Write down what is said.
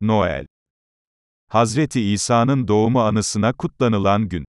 Noel Hazreti İsa'nın doğumu anısına kutlanılan gün.